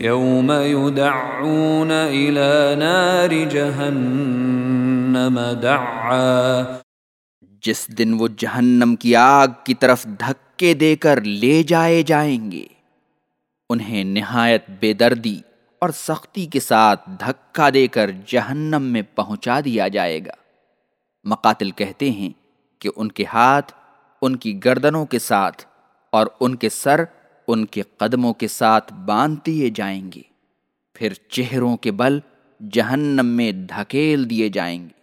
يوم يدعون إلى نار جهنم دعا. جس دن وہ جہنم کی آگ کی طرف دھکے دے کر لے جائے جائیں گے، انہیں نہایت بے دردی اور سختی کے ساتھ دھکا دے کر جہنم میں پہنچا دیا جائے گا۔ مقاتل کہتے ہیں کہ ان کے ہاتھ، ان کی گردنوں کے ساتھ اور ان کے سر ان کے قدموں کے ساتھ باندھ دیے جائیں گے، پھر چہروں کے بل جہنم میں دھکیل دیے جائیں گے۔